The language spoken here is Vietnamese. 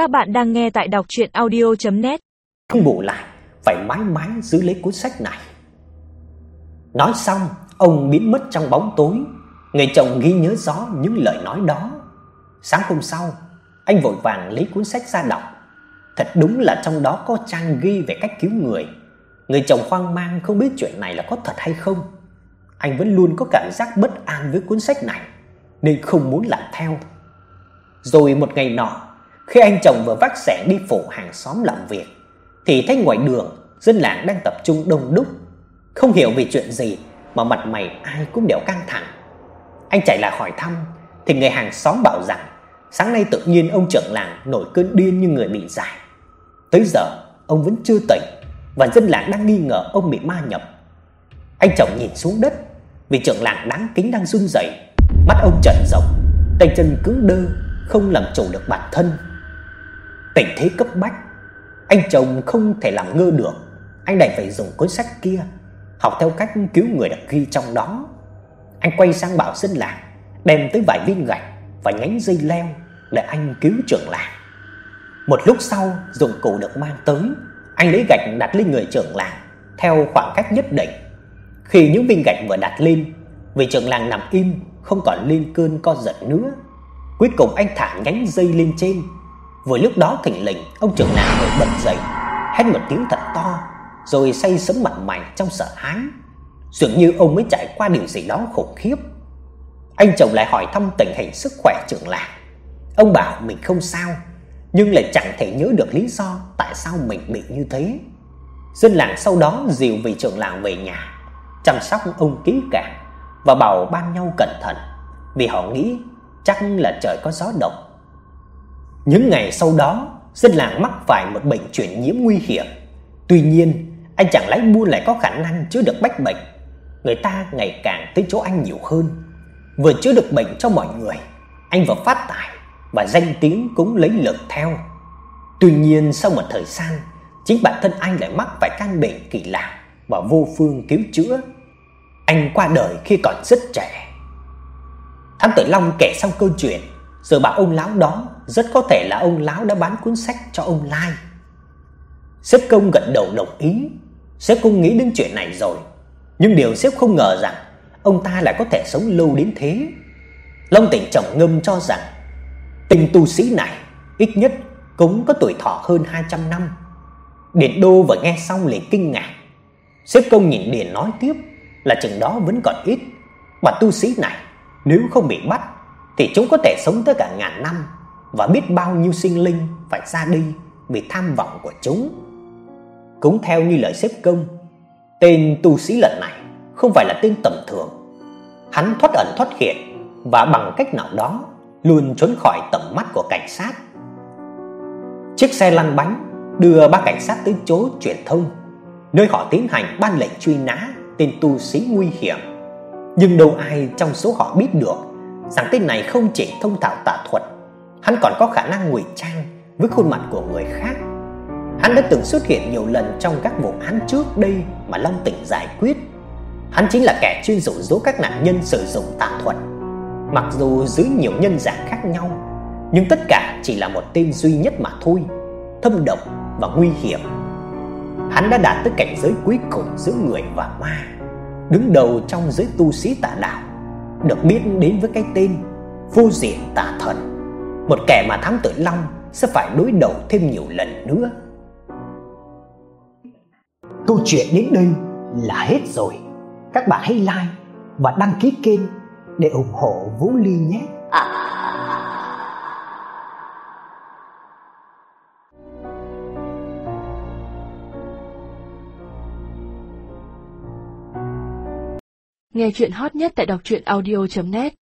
Các bạn đang nghe tại đọc chuyện audio.net Không bù lại, phải mãi mãi giữ lấy cuốn sách này. Nói xong, ông biến mất trong bóng tối. Người chồng ghi nhớ rõ những lời nói đó. Sáng hôm sau, anh vội vàng lấy cuốn sách ra đọc. Thật đúng là trong đó có trang ghi về cách cứu người. Người chồng hoang mang không biết chuyện này là có thật hay không. Anh vẫn luôn có cảm giác bất an với cuốn sách này nên không muốn làm theo. Rồi một ngày nọ, khi anh chồng vừa vác xẻng đi phụ hàng xóm làm việc thì thấy ngoài đường dân làng đang tập trung đông đúc. Không hiểu vì chuyện gì mà mặt mày ai cũng đều căng thẳng. Anh chạy lại hỏi thăm thì người hàng xóm bảo rằng sáng nay tự nhiên ông trưởng làng nổi cơn điên như người bị giải. Tới giờ ông vẫn chưa tỉnh và dân làng đang nghi ngờ ông bị ma nhập. Anh chồng nhìn xuống đất, vì trưởng làng đáng kính đang run rẩy, mắt ông trợn rộng, tay chân cứng đơ, không làm chủ được bản thân. Tình thế cấp bách, anh chồng không thể làm ngơ được, anh đành phải dùng cuốn sách kia, học theo cách cứu người được ghi trong đó. Anh quay sang bảo dân làng đem tới vài viên gạch và nhánh dây leo để anh cứu trưởng làng. Một lúc sau, dụng cụ được mang tới, anh lấy gạch đặt lên người trưởng làng theo khoảng cách nhất định. Khi những viên gạch vừa đặt lên, vị trưởng làng nằm im, không còn lên cơn co giật nữa. Cuối cùng anh thả nhánh dây lên trên. Vừa lúc đó thình lình, ông trưởng làng nổi bật dậy, hét một tiếng thật to, rồi say sấm mặt mày trong sợ hãi. Dường như ông mới trải qua điều gì đó khủng khiếp. Anh chồng lại hỏi thăm tình hình sức khỏe trưởng làng. Ông bảo mình không sao, nhưng lại chẳng thể nhớ được lý do tại sao mình bị như thế. Dân làng sau đó dìu vị trưởng làng về nhà, chăm sóc ông kỹ càng và bảo ban nhau cẩn thận, vì họ nghĩ chắc là trời có gió độc. Những ngày sau đó, dân làng mắc phải một bệnh truyền nhiễm nguy hiểm. Tuy nhiên, anh chẳng lái buôn lại có khả năng chữa được bách bệnh. Người ta ngày càng tới chỗ anh nhiều hơn. Vừa chữa được bệnh cho mọi người, anh vừa phát tài và danh tiếng cũng lấy lực theo. Tuy nhiên sau một thời gian, chính bản thân anh lại mắc phải căn bệnh kỳ lạ và vô phương cứu chữa. Anh qua đời khi còn rất trẻ. Thám tử Long kể xong câu chuyện, rồi bảo ông lão đó rất có thể là ông lão đã bán cuốn sách cho ông Lai. Sếp Công gật đầu đồng ý. Sếp cũng nghĩ đến chuyện này rồi, nhưng điều sếp không ngờ rằng ông ta lại có thể sống lâu đến thế. Long Tỉnh trầm ngâm cho rằng Tình tu sĩ này ít nhất cũng có tuổi thọ hơn 200 năm. Điền Đô vừa nghe xong liền kinh ngạc. Sếp công nhìn Điền nói tiếp là chừng đó vẫn còn ít, mà tu sĩ này nếu không bị bắt thì chúng có thể sống tới cả ngàn năm và biết bao nhiêu sinh linh phải ra đi vì tham vọng của chúng. Cũng theo như lời xếp công, tên tu sĩ lần này không phải là tên tầm thường. Hắn thoát ẩn thoát hiện và bằng cách nào đó luôn trốn khỏi tầm mắt của cảnh sát. Chiếc xe lăn bánh đưa ba cảnh sát tới chỗ truyền thông, nơi họ tiến hành ban lệnh truy nã tên tu sĩ nguy hiểm. Nhưng đâu ai trong số họ biết được rằng tên này không chỉ thông thạo tà thuật, hắn còn có khả năng ngụy trang với khuôn mặt của người khác. Hắn đã từng xuất hiện nhiều lần trong các vụ án trước đây mà Long Tỉnh giải quyết. Hắn chính là kẻ chuyên dụ dỗ các nạn nhân sử dụng tà thuật Mặc dù dưới nhiều nhân dạng khác nhau, nhưng tất cả chỉ là một tên duy nhất mà thôi, thâm độc và nguy hiểm. Hắn đã đạt tới cảnh giới cuối cùng giữa người và ma, đứng đầu trong giới tu sĩ tà đạo, được biết đến với cái tên Vô Diện Tà Thần, một kẻ mà thám tử Long sẽ phải đối đầu thêm nhiều lần nữa. Câu chuyện đến đây là hết rồi. Các bạn hãy like và đăng ký kênh để ủng hộ Vũ Ly nhé. Nghe chuyện hot nhất tại đọc truyện audio.net